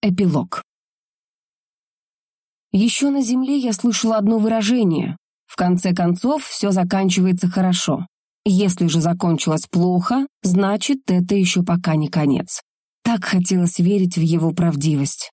Эпилог. Еще на земле я слышала одно выражение. В конце концов, все заканчивается хорошо. Если же закончилось плохо, значит, это еще пока не конец. Так хотелось верить в его правдивость.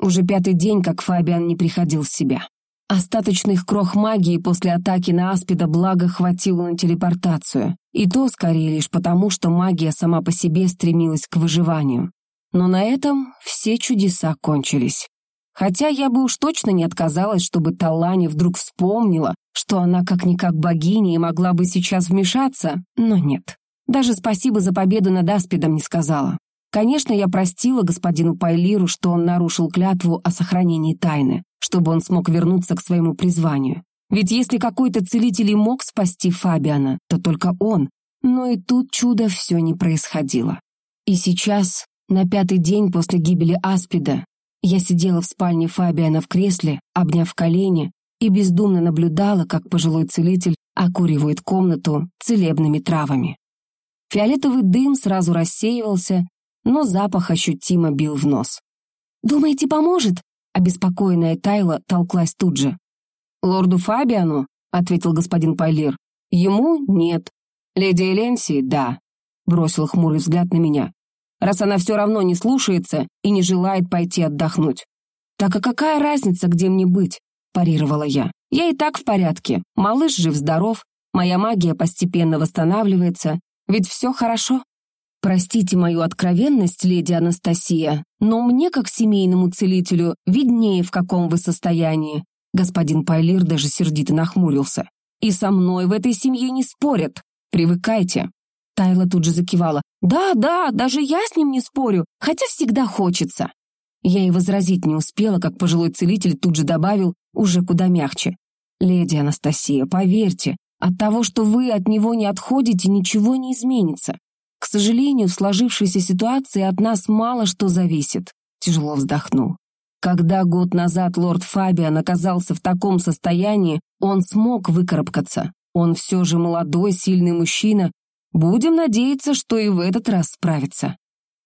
Уже пятый день, как Фабиан не приходил в себя. Остаточных крох магии после атаки на Аспида благо хватило на телепортацию. И то скорее лишь потому, что магия сама по себе стремилась к выживанию. Но на этом все чудеса кончились. Хотя я бы уж точно не отказалась, чтобы Талани вдруг вспомнила, что она как-никак богиня и могла бы сейчас вмешаться, но нет. Даже спасибо за победу над Аспидом не сказала. Конечно, я простила господину Пайлиру, что он нарушил клятву о сохранении тайны, чтобы он смог вернуться к своему призванию. Ведь если какой-то целитель и мог спасти Фабиана, то только он. Но и тут чудо все не происходило. И сейчас на пятый день после гибели Аспида я сидела в спальне Фабиана в кресле, обняв колени, и бездумно наблюдала, как пожилой целитель окуривает комнату целебными травами. Фиолетовый дым сразу рассеивался, но запах ощутимо бил в нос. «Думаете, поможет?» — обеспокоенная Тайла толклась тут же. «Лорду Фабиану?» — ответил господин Пайлир. «Ему нет. Леди Эленси — да», — бросил хмурый взгляд на меня раз она все равно не слушается и не желает пойти отдохнуть. «Так а какая разница, где мне быть?» – парировала я. «Я и так в порядке. Малыш жив-здоров, моя магия постепенно восстанавливается, ведь все хорошо». Простите мою откровенность, леди Анастасия, но мне, как семейному целителю, виднее, в каком вы состоянии. Господин Пайлир даже сердито нахмурился. И со мной в этой семье не спорят. Привыкайте. Тайла тут же закивала. «Да, да, даже я с ним не спорю, хотя всегда хочется». Я и возразить не успела, как пожилой целитель тут же добавил, уже куда мягче. «Леди Анастасия, поверьте, от того, что вы от него не отходите, ничего не изменится. К сожалению, в сложившейся ситуации от нас мало что зависит», — тяжело вздохнул. Когда год назад лорд Фабиан оказался в таком состоянии, он смог выкарабкаться. Он все же молодой, сильный мужчина Будем надеяться, что и в этот раз справится.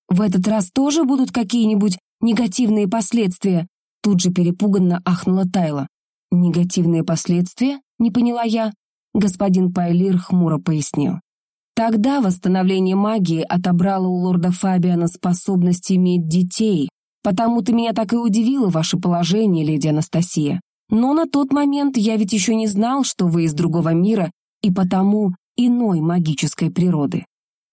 В этот раз тоже будут какие-нибудь негативные последствия? Тут же перепуганно ахнула Тайла. Негативные последствия? Не поняла я. Господин Пайлир хмуро пояснил. Тогда восстановление магии отобрало у лорда Фабиана способность иметь детей, потому-то меня так и удивило ваше положение, леди Анастасия. Но на тот момент я ведь еще не знал, что вы из другого мира, и потому иной магической природы.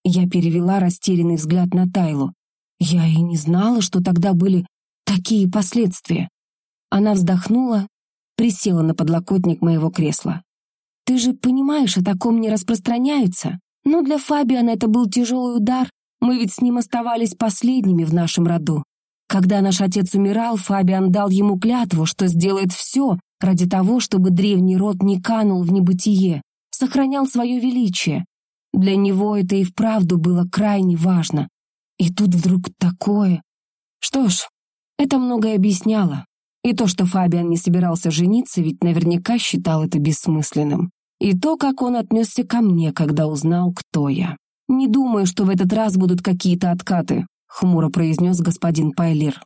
Я перевела растерянный взгляд на Тайлу. Я и не знала, что тогда были такие последствия. Она вздохнула, присела на подлокотник моего кресла. «Ты же понимаешь, о таком не распространяются. Но для Фабиана это был тяжелый удар. Мы ведь с ним оставались последними в нашем роду. Когда наш отец умирал, Фабиан дал ему клятву, что сделает все ради того, чтобы древний род не канул в небытие сохранял свое величие. Для него это и вправду было крайне важно. И тут вдруг такое. Что ж, это многое объясняло. И то, что Фабиан не собирался жениться, ведь наверняка считал это бессмысленным. И то, как он отнесся ко мне, когда узнал, кто я. «Не думаю, что в этот раз будут какие-то откаты», — хмуро произнес господин Пайлер,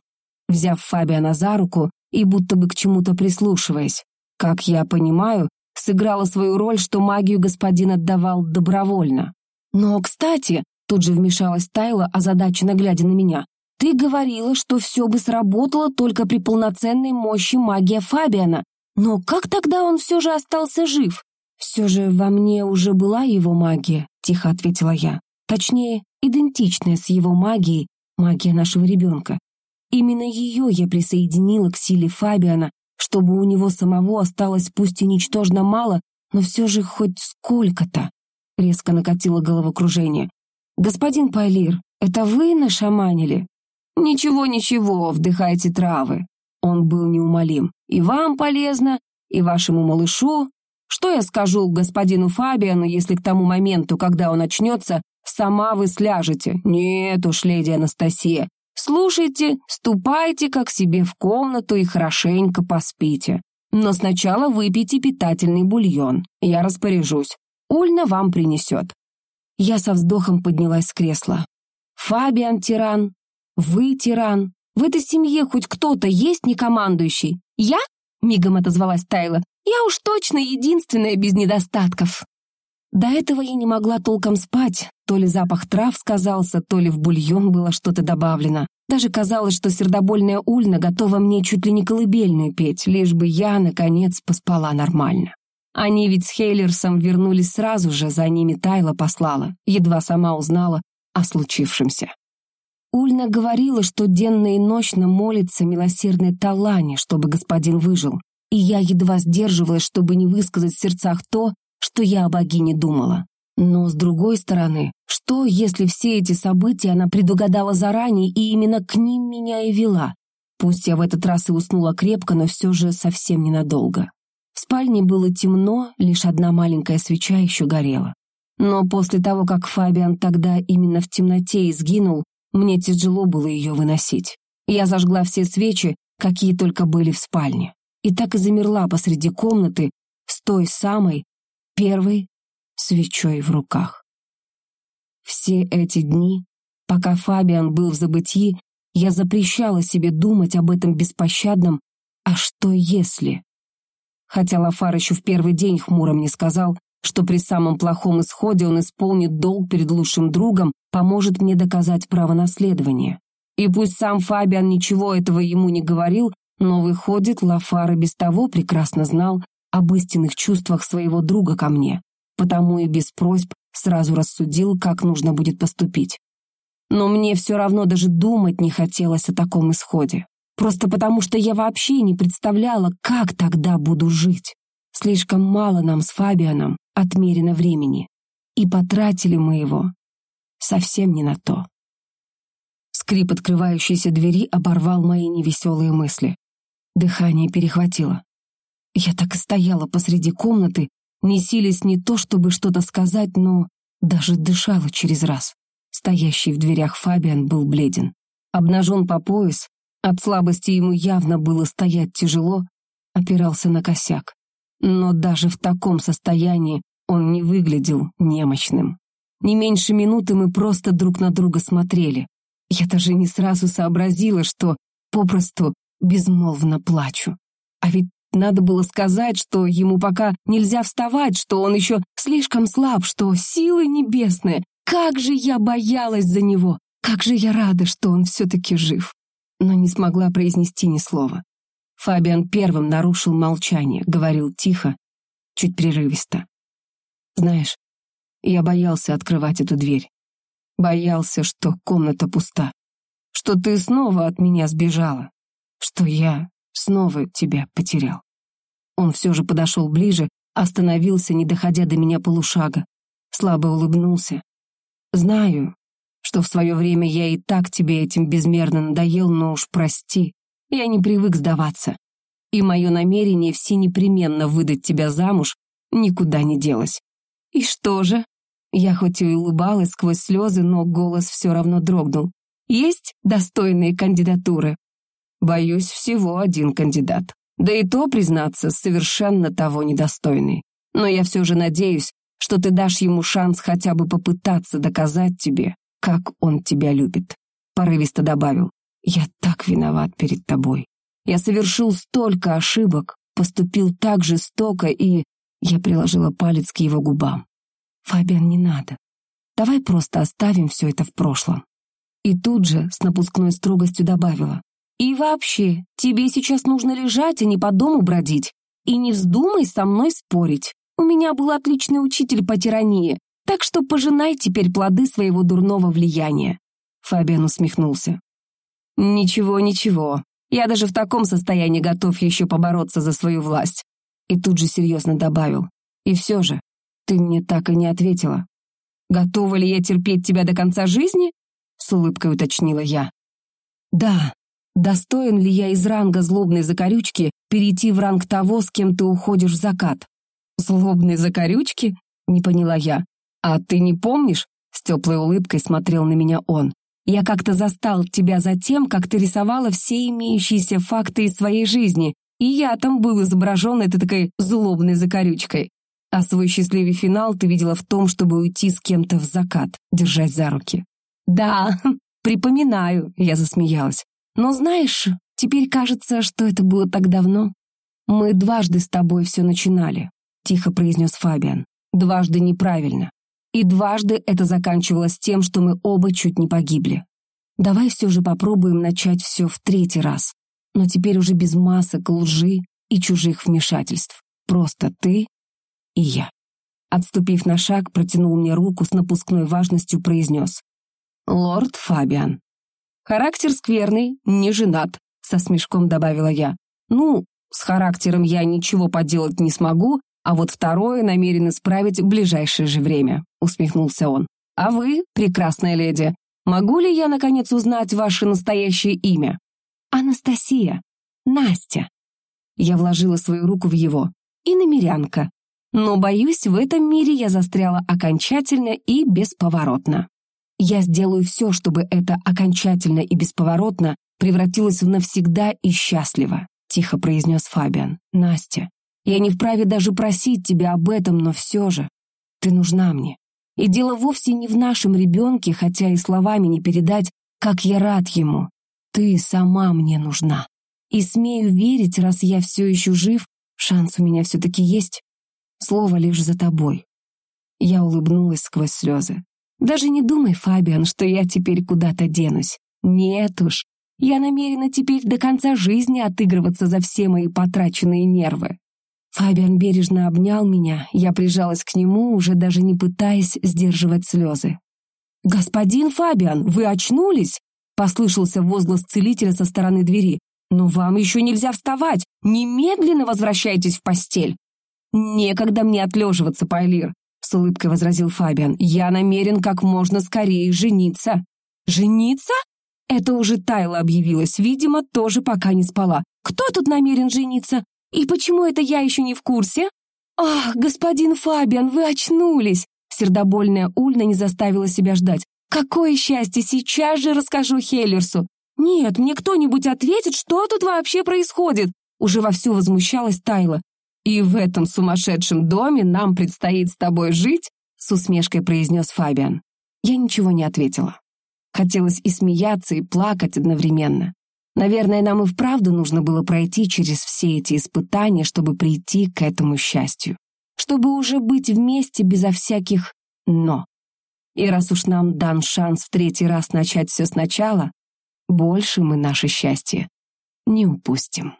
взяв Фабиана за руку и будто бы к чему-то прислушиваясь. «Как я понимаю, сыграла свою роль, что магию господин отдавал добровольно. «Но, кстати», — тут же вмешалась Тайла, озадаченно глядя на меня, «ты говорила, что все бы сработало только при полноценной мощи магии Фабиана. Но как тогда он все же остался жив?» «Все же во мне уже была его магия», — тихо ответила я. «Точнее, идентичная с его магией, магия нашего ребенка. Именно ее я присоединила к силе Фабиана, чтобы у него самого осталось пусть и ничтожно мало, но все же хоть сколько-то. Резко накатило головокружение. «Господин Пайлир, это вы нашаманили?» «Ничего, ничего, вдыхайте травы». Он был неумолим. «И вам полезно, и вашему малышу. Что я скажу господину Фабиану, если к тому моменту, когда он очнется, сама вы сляжете? Нет уж, леди Анастасия, Слушайте, ступайте как себе в комнату и хорошенько поспите. Но сначала выпейте питательный бульон. Я распоряжусь. Ульна вам принесет. Я со вздохом поднялась с кресла. Фабиан тиран, вы тиран, В этой семье хоть кто-то есть не командующий? Я? Мигом отозвалась Тайла. Я уж точно единственная без недостатков. До этого я не могла толком спать. То ли запах трав сказался, то ли в бульон было что-то добавлено. Даже казалось, что сердобольная Ульна готова мне чуть ли не колыбельную петь, лишь бы я, наконец, поспала нормально. Они ведь с Хейлерсом вернулись сразу же, за ними Тайла послала, едва сама узнала о случившемся. Ульна говорила, что денно и ночно молится милосердной Талане, чтобы господин выжил, и я едва сдерживалась, чтобы не высказать в сердцах то, что я о богине думала. Но, с другой стороны, что, если все эти события она предугадала заранее и именно к ним меня и вела? Пусть я в этот раз и уснула крепко, но все же совсем ненадолго. В спальне было темно, лишь одна маленькая свеча еще горела. Но после того, как Фабиан тогда именно в темноте изгинул, мне тяжело было ее выносить. Я зажгла все свечи, какие только были в спальне. И так и замерла посреди комнаты с той самой первой свечой в руках. Все эти дни, пока Фабиан был в забытии, я запрещала себе думать об этом беспощадном «а что если?». Хотя Лафар еще в первый день хмуро мне сказал, что при самом плохом исходе он исполнит долг перед лучшим другом, поможет мне доказать право наследования. И пусть сам Фабиан ничего этого ему не говорил, но выходит, Лафар и без того прекрасно знал об истинных чувствах своего друга ко мне, потому и без просьб сразу рассудил, как нужно будет поступить. Но мне все равно даже думать не хотелось о таком исходе. Просто потому, что я вообще не представляла, как тогда буду жить. Слишком мало нам с Фабианом отмерено времени, и потратили мы его совсем не на то. Скрип открывающейся двери оборвал мои невеселые мысли. Дыхание перехватило. Я так и стояла посреди комнаты, не силясь не то, чтобы что-то сказать, но даже дышала через раз. Стоящий в дверях Фабиан был бледен. Обнажен по пояс, от слабости ему явно было стоять тяжело, опирался на косяк. Но даже в таком состоянии он не выглядел немощным. Не меньше минуты мы просто друг на друга смотрели. Я даже не сразу сообразила, что попросту безмолвно плачу. А ведь надо было сказать, что ему пока нельзя вставать, что он еще слишком слаб, что силы небесные. Как же я боялась за него! Как же я рада, что он все-таки жив! Но не смогла произнести ни слова. Фабиан первым нарушил молчание, говорил тихо, чуть прерывисто. «Знаешь, я боялся открывать эту дверь. Боялся, что комната пуста, что ты снова от меня сбежала, что я снова тебя потерял». Он все же подошел ближе, остановился, не доходя до меня полушага, слабо улыбнулся. «Знаю, что в свое время я и так тебе этим безмерно надоел, но уж прости, я не привык сдаваться. И мое намерение все непременно выдать тебя замуж никуда не делось. И что же? Я хоть и улыбалась сквозь слезы, но голос все равно дрогнул. Есть достойные кандидатуры? Боюсь, всего один кандидат. Да и то, признаться, совершенно того недостойный. Но я все же надеюсь, что ты дашь ему шанс хотя бы попытаться доказать тебе, как он тебя любит. Порывисто добавил. Я так виноват перед тобой. Я совершил столько ошибок, поступил так жестоко и... Я приложила палец к его губам. «Фабиан, не надо. Давай просто оставим все это в прошлом». И тут же с напускной строгостью добавила. «И вообще, тебе сейчас нужно лежать, а не по дому бродить. И не вздумай со мной спорить. У меня был отличный учитель по тирании, так что пожинай теперь плоды своего дурного влияния». Фабиан усмехнулся. «Ничего, ничего. Я даже в таком состоянии готов еще побороться за свою власть». И тут же серьезно добавил. «И все же, ты мне так и не ответила. Готова ли я терпеть тебя до конца жизни?» С улыбкой уточнила я. «Да. Достоин ли я из ранга злобной закорючки перейти в ранг того, с кем ты уходишь в закат?» «Злобной закорючки?» — не поняла я. «А ты не помнишь?» — с теплой улыбкой смотрел на меня он. Я как-то застал тебя за тем, как ты рисовала все имеющиеся факты из своей жизни, и я там был изображен этой такой злобной закорючкой. А свой счастливый финал ты видела в том, чтобы уйти с кем-то в закат, держать за руки. «Да, припоминаю», — я засмеялась. Но знаешь, теперь кажется, что это было так давно. Мы дважды с тобой все начинали, тихо произнес Фабиан. Дважды неправильно. И дважды это заканчивалось тем, что мы оба чуть не погибли. Давай все же попробуем начать все в третий раз. Но теперь уже без масок, лжи и чужих вмешательств. Просто ты и я. Отступив на шаг, протянул мне руку с напускной важностью, произнес. «Лорд Фабиан». «Характер скверный, не женат», — со смешком добавила я. «Ну, с характером я ничего поделать не смогу, а вот второе намерен исправить в ближайшее же время», — усмехнулся он. «А вы, прекрасная леди, могу ли я, наконец, узнать ваше настоящее имя?» «Анастасия. Настя». Я вложила свою руку в его. «И намерянка. Но, боюсь, в этом мире я застряла окончательно и бесповоротно. Я сделаю все, чтобы это окончательно и бесповоротно превратилось в навсегда и счастливо», — тихо произнес Фабиан. «Настя, я не вправе даже просить тебя об этом, но все же ты нужна мне. И дело вовсе не в нашем ребенке, хотя и словами не передать, как я рад ему. Ты сама мне нужна. И смею верить, раз я все еще жив, шанс у меня все-таки есть. Слово лишь за тобой. Я улыбнулась сквозь слезы. Даже не думай, Фабиан, что я теперь куда-то денусь. Нет уж. Я намерена теперь до конца жизни отыгрываться за все мои потраченные нервы. Фабиан бережно обнял меня, я прижалась к нему, уже даже не пытаясь сдерживать слезы. «Господин Фабиан, вы очнулись?» — послышался возглас целителя со стороны двери. «Но вам еще нельзя вставать! Немедленно возвращайтесь в постель!» «Некогда мне отлеживаться, Пайлир», — с улыбкой возразил Фабиан. «Я намерен как можно скорее жениться». «Жениться?» Это уже Тайла объявилась, видимо, тоже пока не спала. «Кто тут намерен жениться? И почему это я еще не в курсе?» «Ах, господин Фабиан, вы очнулись!» Сердобольная Ульна не заставила себя ждать. «Какое счастье! Сейчас же расскажу Хеллерсу!» «Нет, мне кто-нибудь ответит, что тут вообще происходит?» Уже вовсю возмущалась Тайла. «И в этом сумасшедшем доме нам предстоит с тобой жить?» с усмешкой произнес Фабиан. Я ничего не ответила. Хотелось и смеяться, и плакать одновременно. Наверное, нам и вправду нужно было пройти через все эти испытания, чтобы прийти к этому счастью. Чтобы уже быть вместе безо всяких «но». И раз уж нам дан шанс в третий раз начать все сначала, больше мы наше счастье не упустим.